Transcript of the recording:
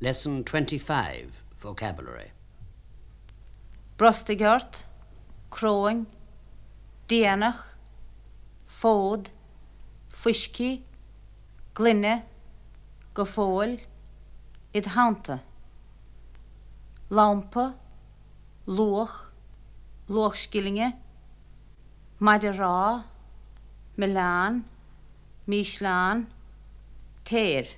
Lesson 25, Vocabulary. Brostigart, croin, déanach, fód, fuisci, glinne, go fóil, id háanta. Lampa, Loch, Lochskillinge, maidir Milan, Míslan, téir.